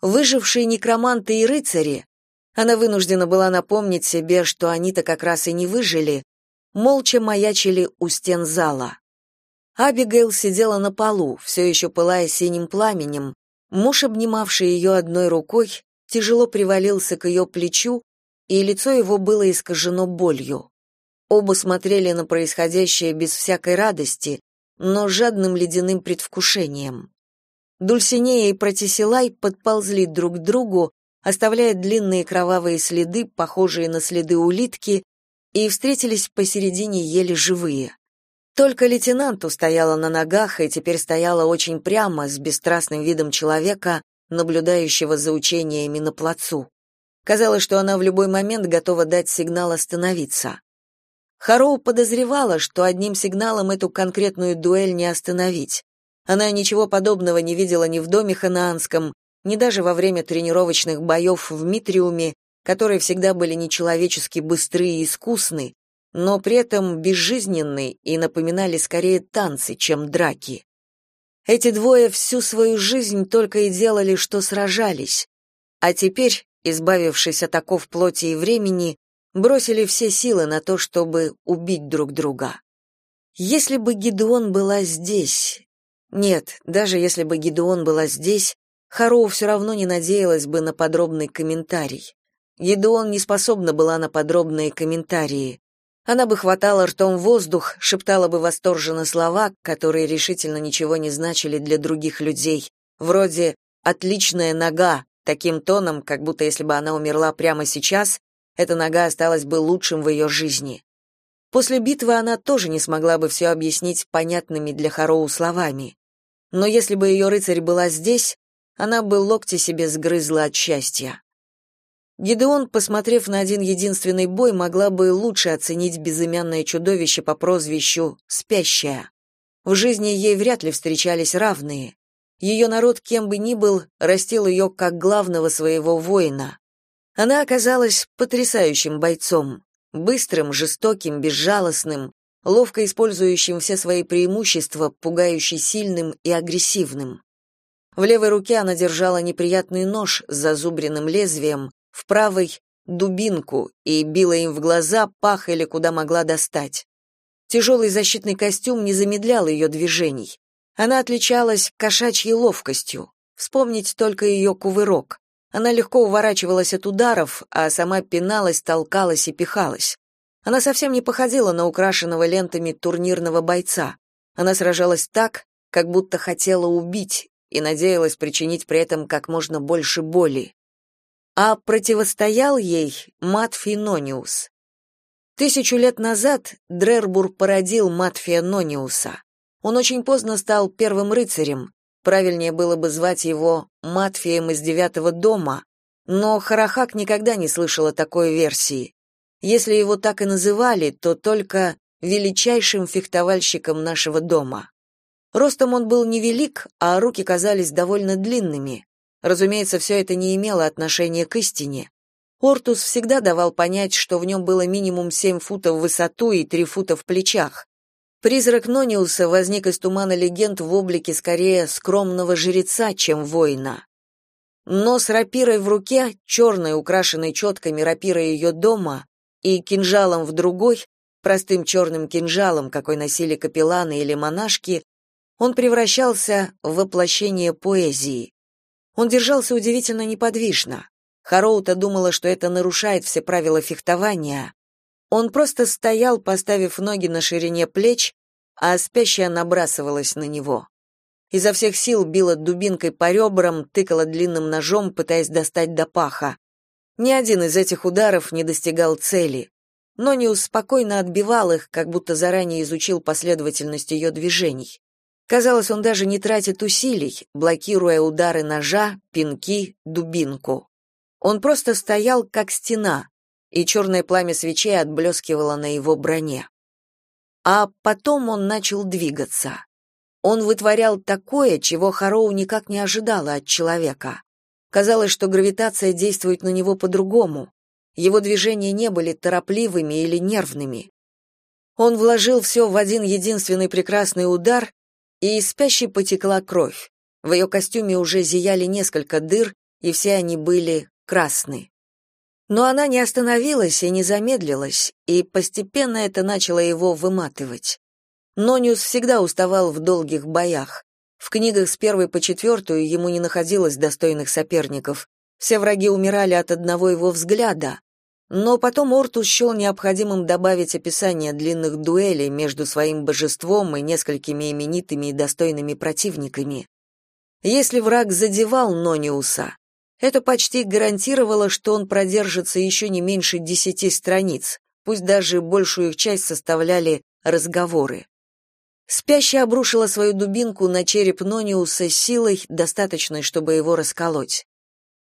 Выжившие некроманты и рыцари, она вынуждена была напомнить себе, что они-то как раз и не выжили, молча маячили у стен зала. Абигейл сидела на полу, все еще пылая синим пламенем. Муж, обнимавший ее одной рукой, тяжело привалился к ее плечу, и лицо его было искажено болью. Оба смотрели на происходящее без всякой радости, но жадным ледяным предвкушением. Дульсинея и Протисилай подползли друг к другу, оставляя длинные кровавые следы, похожие на следы улитки, и встретились посередине еле живые. Только лейтенант устояла на ногах и теперь стояла очень прямо, с бесстрастным видом человека, наблюдающего за учениями на плацу. Казалось, что она в любой момент готова дать сигнал остановиться. Хароу подозревала, что одним сигналом эту конкретную дуэль не остановить. Она ничего подобного не видела ни в доме ханаанском, ни даже во время тренировочных боев в Митриуме, которые всегда были нечеловечески быстрые и искусны, но при этом безжизненны и напоминали скорее танцы, чем драки. Эти двое всю свою жизнь только и делали, что сражались, а теперь, избавившись от оков плоти и времени, бросили все силы на то, чтобы убить друг друга. Если бы Гидеон была здесь... Нет, даже если бы Гидеон была здесь, Хароу все равно не надеялась бы на подробный комментарий. Гидеон не способна была на подробные комментарии. Она бы хватала ртом воздух, шептала бы восторженно слова, которые решительно ничего не значили для других людей, вроде «отличная нога», таким тоном, как будто если бы она умерла прямо сейчас, эта нога осталась бы лучшим в ее жизни. После битвы она тоже не смогла бы все объяснить понятными для Хароу словами. Но если бы ее рыцарь была здесь, она бы локти себе сгрызла от счастья. Гидеон, посмотрев на один единственный бой, могла бы лучше оценить безымянное чудовище по прозвищу «Спящая». В жизни ей вряд ли встречались равные. Ее народ, кем бы ни был, растил ее как главного своего воина. Она оказалась потрясающим бойцом, быстрым, жестоким, безжалостным, ловко использующим все свои преимущества, пугающе сильным и агрессивным. В левой руке она держала неприятный нож с зазубренным лезвием, в правой — дубинку и била им в глаза, пах или куда могла достать. Тяжелый защитный костюм не замедлял ее движений. Она отличалась кошачьей ловкостью. Вспомнить только ее кувырок. Она легко уворачивалась от ударов, а сама пиналась, толкалась и пихалась. Она совсем не походила на украшенного лентами турнирного бойца. Она сражалась так, как будто хотела убить и надеялась причинить при этом как можно больше боли. А противостоял ей Матфий Нониус. Тысячу лет назад Дрербур породил Матфия Нониуса. Он очень поздно стал первым рыцарем, Правильнее было бы звать его Матфием из девятого дома, но Харахак никогда не слышала такой версии. Если его так и называли, то только величайшим фехтовальщиком нашего дома. Ростом он был невелик, а руки казались довольно длинными. Разумеется, все это не имело отношения к истине. Ортус всегда давал понять, что в нем было минимум семь футов в высоту и три фута в плечах. Призрак Нониуса возник из тумана легенд в облике скорее скромного жреца, чем воина. Но с рапирой в руке, черной, украшенной четками рапирой ее дома, и кинжалом в другой, простым черным кинжалом, какой носили капелланы или монашки, он превращался в воплощение поэзии. Он держался удивительно неподвижно. Хароута думала, что это нарушает все правила фехтования, он просто стоял, поставив ноги на ширине плеч, а спящая набрасывалась на него. Изо всех сил била дубинкой по ребрам, тыкала длинным ножом, пытаясь достать до паха. Ни один из этих ударов не достигал цели. Нониус спокойно отбивал их, как будто заранее изучил последовательность ее движений. Казалось, он даже не тратит усилий, блокируя удары ножа, пинки, дубинку. Он просто стоял, как стена, и черное пламя свечей отблескивало на его броне. А потом он начал двигаться. Он вытворял такое, чего Хароу никак не ожидала от человека. Казалось, что гравитация действует на него по-другому. Его движения не были торопливыми или нервными. Он вложил все в один единственный прекрасный удар, и из спящей потекла кровь. В ее костюме уже зияли несколько дыр, и все они были красны. Но она не остановилась и не замедлилась, и постепенно это начало его выматывать. Нониус всегда уставал в долгих боях. В книгах с первой по четвертую ему не находилось достойных соперников. Все враги умирали от одного его взгляда. Но потом Ортус счел необходимым добавить описание длинных дуэлей между своим божеством и несколькими именитыми и достойными противниками. Если враг задевал Нониуса, это почти гарантировало, что он продержится еще не меньше десяти страниц, пусть даже большую их часть составляли разговоры. Спящая обрушила свою дубинку на череп Нониуса силой, достаточной, чтобы его расколоть.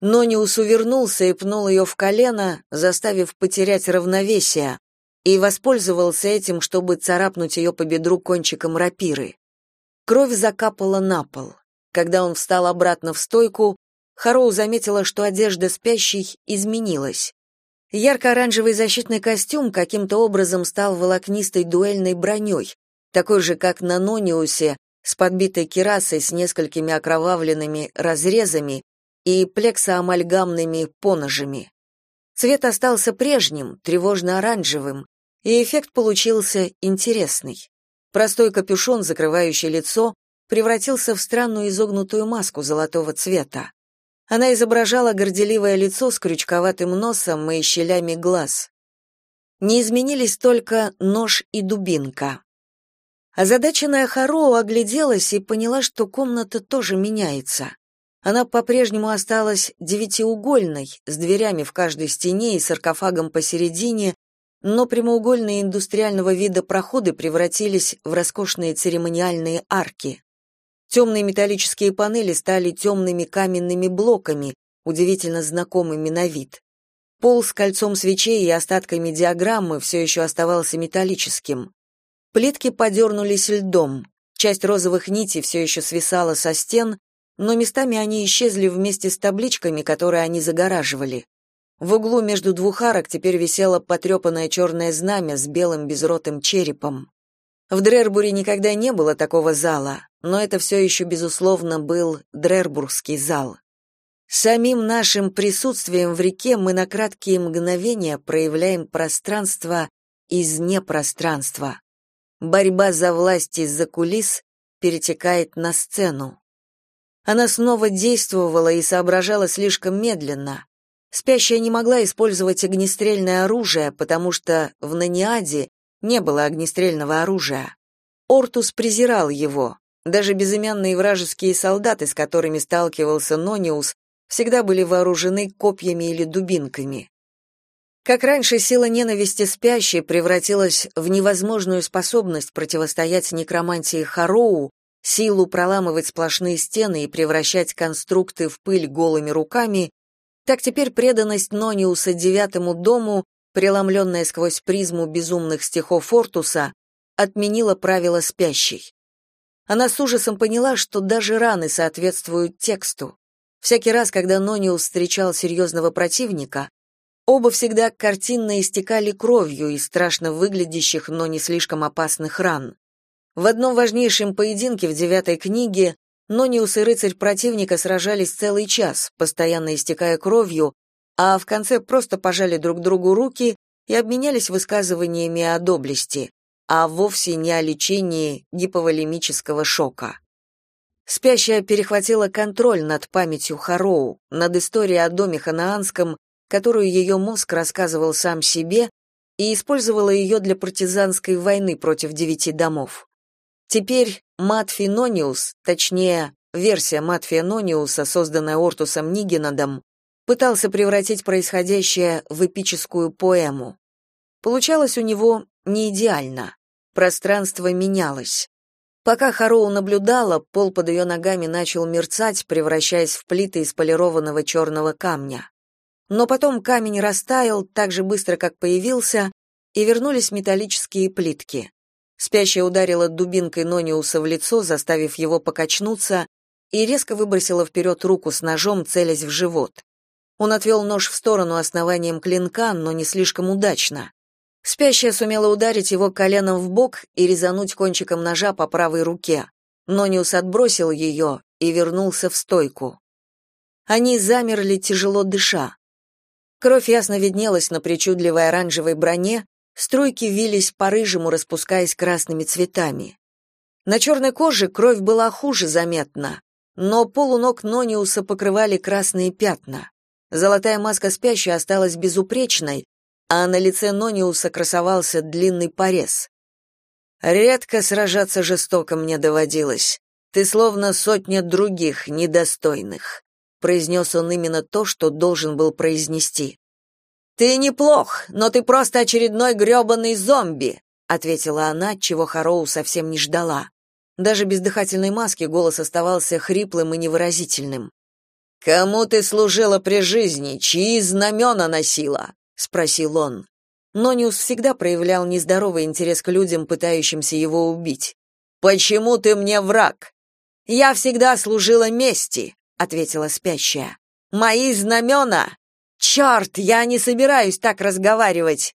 Нониус увернулся и пнул ее в колено, заставив потерять равновесие, и воспользовался этим, чтобы царапнуть ее по бедру кончиком рапиры. Кровь закапала на пол. Когда он встал обратно в стойку, Хароу заметила, что одежда спящей изменилась. Ярко-оранжевый защитный костюм каким-то образом стал волокнистой дуэльной броней, такой же, как на Нониусе, с подбитой кирасой с несколькими окровавленными разрезами и плексоамальгамными поножами. Цвет остался прежним, тревожно-оранжевым, и эффект получился интересный. Простой капюшон, закрывающий лицо, превратился в странную изогнутую маску золотого цвета. Она изображала горделивое лицо с крючковатым носом и щелями глаз. Не изменились только нож и дубинка. Озадаченная Хароу огляделась и поняла, что комната тоже меняется. Она по-прежнему осталась девятиугольной, с дверями в каждой стене и саркофагом посередине, но прямоугольные индустриального вида проходы превратились в роскошные церемониальные арки. Темные металлические панели стали темными каменными блоками, удивительно знакомыми на вид. Пол с кольцом свечей и остатками диаграммы все еще оставался металлическим. Плитки подернулись льдом. Часть розовых нитей все еще свисала со стен, но местами они исчезли вместе с табличками, которые они загораживали. В углу между двух арок теперь висело потрепанное черное знамя с белым безротым черепом. В Дрербуре никогда не было такого зала, но это все еще, безусловно, был Дрербургский зал. Самим нашим присутствием в реке мы на краткие мгновения проявляем пространство из непространства. Борьба за власть из-за кулис перетекает на сцену. Она снова действовала и соображала слишком медленно. Спящая не могла использовать огнестрельное оружие, потому что в Наниаде не было огнестрельного оружия. Ортус презирал его. Даже безымянные вражеские солдаты, с которыми сталкивался Нониус, всегда были вооружены копьями или дубинками. Как раньше сила ненависти спящей превратилась в невозможную способность противостоять некромантии Хароу, силу проламывать сплошные стены и превращать конструкты в пыль голыми руками, так теперь преданность Нониуса девятому дому преломленная сквозь призму безумных стихов Фортуса, отменила правила спящей. Она с ужасом поняла, что даже раны соответствуют тексту. Всякий раз, когда Нониус встречал серьезного противника, оба всегда картинно истекали кровью из страшно выглядящих, но не слишком опасных ран. В одном важнейшем поединке в девятой книге Нониус и рыцарь противника сражались целый час, постоянно истекая кровью, а в конце просто пожали друг другу руки и обменялись высказываниями о доблести, а вовсе не о лечении гиповолемического шока. Спящая перехватила контроль над памятью Хароу, над историей о доме ханаанском, которую ее мозг рассказывал сам себе, и использовала ее для партизанской войны против девяти домов. Теперь Матфи Нониус, точнее, версия Матфия Нониуса, созданная Ортусом Нигенадом, пытался превратить происходящее в эпическую поэму. Получалось у него не идеально. Пространство менялось. Пока Хароу наблюдала, пол под ее ногами начал мерцать, превращаясь в плиты из полированного черного камня. Но потом камень растаял так же быстро, как появился, и вернулись металлические плитки. Спящая ударила дубинкой Нониуса в лицо, заставив его покачнуться, и резко выбросила вперед руку с ножом, целясь в живот. Он отвел нож в сторону основанием клинка, но не слишком удачно. Спящая сумела ударить его коленом в бок и резануть кончиком ножа по правой руке. Нониус отбросил ее и вернулся в стойку. Они замерли, тяжело дыша. Кровь ясно виднелась на причудливой оранжевой броне, струйки вились по-рыжему, распускаясь красными цветами. На черной коже кровь была хуже заметна, но полу ног Нониуса покрывали красные пятна. Золотая маска спящей осталась безупречной, а на лице Нониуса красовался длинный порез. «Редко сражаться жестоко мне доводилось. Ты словно сотня других, недостойных», — произнес он именно то, что должен был произнести. «Ты неплох, но ты просто очередной грёбаный зомби», — ответила она, чего Хароу совсем не ждала. Даже без дыхательной маски голос оставался хриплым и невыразительным. «Кому ты служила при жизни? Чьи знамена носила?» — спросил он. Нониус всегда проявлял нездоровый интерес к людям, пытающимся его убить. «Почему ты мне враг?» «Я всегда служила мести», — ответила спящая. «Мои знамена...» «Черт, я не собираюсь так разговаривать!»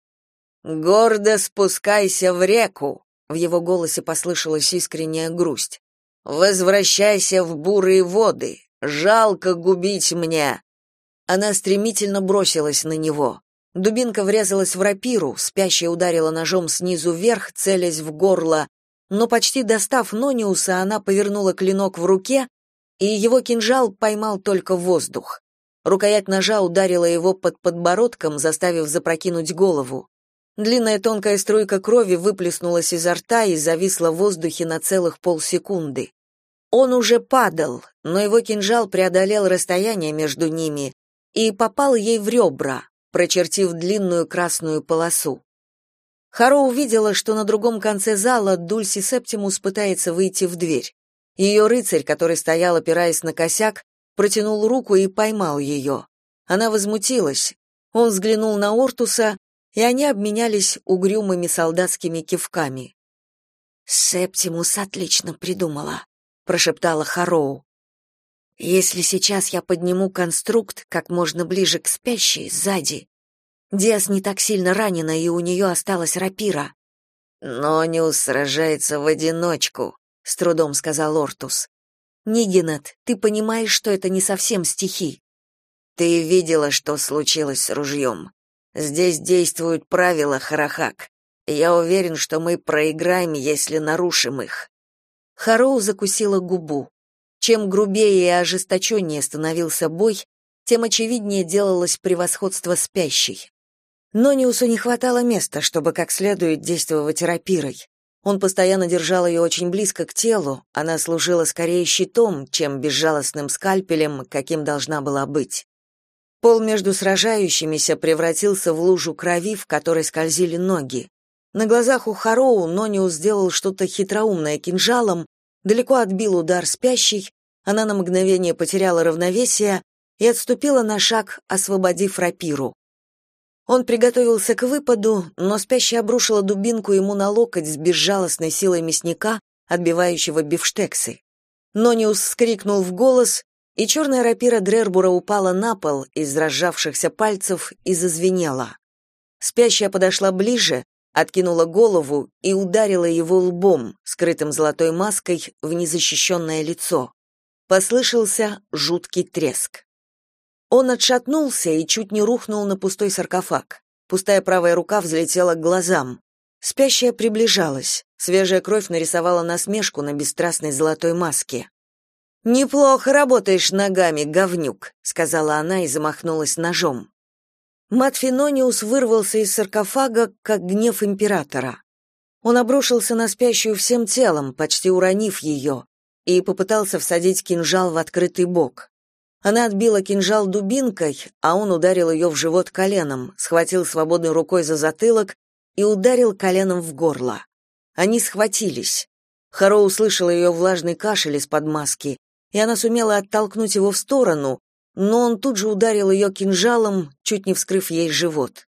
«Гордо спускайся в реку», в его голосе послышалась искренняя грусть. Возвращайся в бурые воды. Жалко губить мне. Она стремительно бросилась на него. Дубинка врезалась в рапиру, спящая ударила ножом снизу вверх, целясь в горло, но почти достав Нониуса, она повернула клинок в руке, и его кинжал поймал только воздух. Рукоять ножа ударила его под подбородком, заставив запрокинуть голову. Длинная тонкая струйка крови выплеснулась изо рта и зависла в воздухе на целых полсекунды. Он уже падал, но его кинжал преодолел расстояние между ними и попал ей в ребра, прочертив длинную красную полосу. Харо увидела, что на другом конце зала Дульси Септимус пытается выйти в дверь. Ее рыцарь, который стоял, опираясь на косяк, протянул руку и поймал ее. Она возмутилась. Он взглянул на Ортуса, и они обменялись угрюмыми солдатскими кивками. «Септимус отлично придумала», — прошептала Хароу. «Если сейчас я подниму конструкт как можно ближе к спящей, сзади, Диас не так сильно ранена, и у нее осталась рапира». «Нониус сражается в одиночку», — с трудом сказал Ортус. «Нигенат, ты понимаешь, что это не совсем стихи?» «Ты видела, что случилось с ружьем. Здесь действуют правила Харахак. Я уверен, что мы проиграем, если нарушим их. Хароу закусила губу. Чем грубее и ожесточеннее становился бой, тем очевиднее делалось превосходство спящей. Нониусу не хватало места, чтобы как следует действовать рапирой. Он постоянно держал ее очень близко к телу, она служила скорее щитом, чем безжалостным скальпелем, каким должна была быть. Пол между сражающимися превратился в лужу крови, в которой скользили ноги. На глазах у Хароу Нониус сделал что-то хитроумное кинжалом, далеко отбил удар спящей, она на мгновение потеряла равновесие и отступила на шаг, освободив рапиру. Он приготовился к выпаду, но спящая обрушила дубинку ему на локоть с безжалостной силой мясника, отбивающего бифштексы. Нониус вскрикнул в голос и черная рапира Дрербура упала на пол из разжавшихся пальцев и зазвенела. Спящая подошла ближе, откинула голову и ударила его лбом, скрытым золотой маской, в незащищенное лицо. Послышался жуткий треск. Он отшатнулся и чуть не рухнул на пустой саркофаг. Пустая правая рука взлетела к глазам. Спящая приближалась. Свежая кровь нарисовала насмешку на бесстрастной золотой маске. Неплохо работаешь ногами, говнюк, сказала она и замахнулась ножом. Матфинониус вырвался из саркофага, как гнев императора. Он обрушился на спящую всем телом, почти уронив ее, и попытался всадить кинжал в открытый бок. Она отбила кинжал дубинкой, а он ударил ее в живот коленом, схватил свободной рукой за затылок и ударил коленом в горло. Они схватились. Харо услышал ее влажный кашель из-под маски, и она сумела оттолкнуть его в сторону, но он тут же ударил ее кинжалом, чуть не вскрыв ей живот.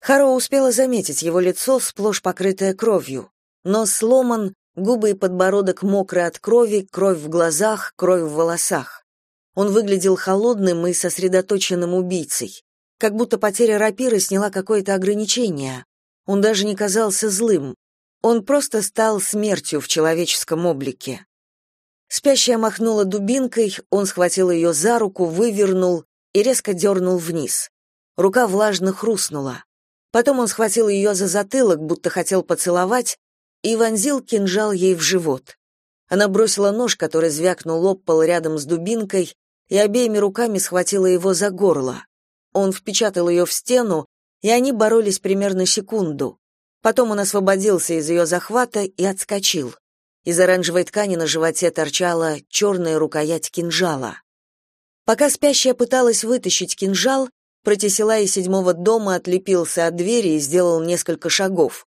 Харо успела заметить его лицо, сплошь покрытое кровью. Нос сломан, губы и подбородок мокры от крови, кровь в глазах, кровь в волосах. Он выглядел холодным и сосредоточенным убийцей. Как будто потеря рапиры сняла какое-то ограничение. Он даже не казался злым. Он просто стал смертью в человеческом облике. Спящая махнула дубинкой, он схватил ее за руку, вывернул и резко дернул вниз. Рука влажно хрустнула. Потом он схватил ее за затылок, будто хотел поцеловать, и вонзил кинжал ей в живот. Она бросила нож, который звякнул об пол рядом с дубинкой, и обеими руками схватила его за горло. Он впечатал ее в стену, и они боролись примерно секунду. Потом он освободился из ее захвата и отскочил. Из оранжевой ткани на животе торчала черная рукоять кинжала. Пока спящая пыталась вытащить кинжал, Протесила из седьмого дома отлепился от двери и сделал несколько шагов.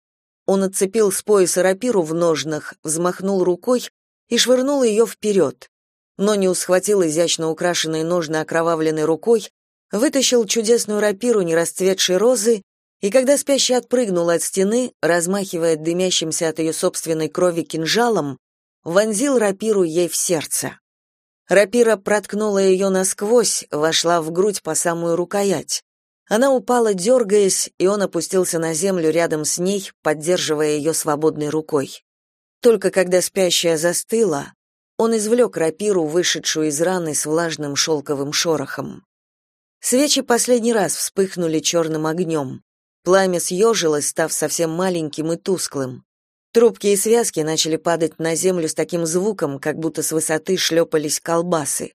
Он отцепил с пояса рапиру в ножнах, взмахнул рукой и швырнул ее вперед. Нониу схватил изящно украшенные ножны окровавленной рукой, вытащил чудесную рапиру нерасцветшей розы, и когда спящая отпрыгнула от стены, размахивая дымящимся от ее собственной крови кинжалом, вонзил рапиру ей в сердце. Рапира проткнула ее насквозь, вошла в грудь по самую рукоять. Она упала, дергаясь, и он опустился на землю рядом с ней, поддерживая ее свободной рукой. Только когда спящая застыла, он извлек рапиру, вышедшую из раны с влажным шелковым шорохом. Свечи последний раз вспыхнули черным огнем. Пламя съежилось, став совсем маленьким и тусклым. Трубки и связки начали падать на землю с таким звуком, как будто с высоты шлепались колбасы.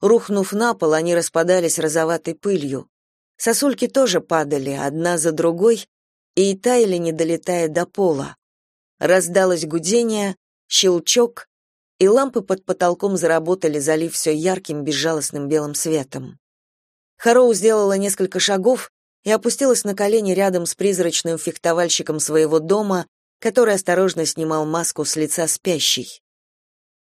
Рухнув на пол, они распадались розоватой пылью. Сосульки тоже падали, одна за другой, и таяли, не долетая до пола. Раздалось гудение, щелчок, и лампы под потолком заработали, залив все ярким, безжалостным белым светом. Хароу сделала несколько шагов и опустилась на колени рядом с призрачным фехтовальщиком своего дома, который осторожно снимал маску с лица спящей.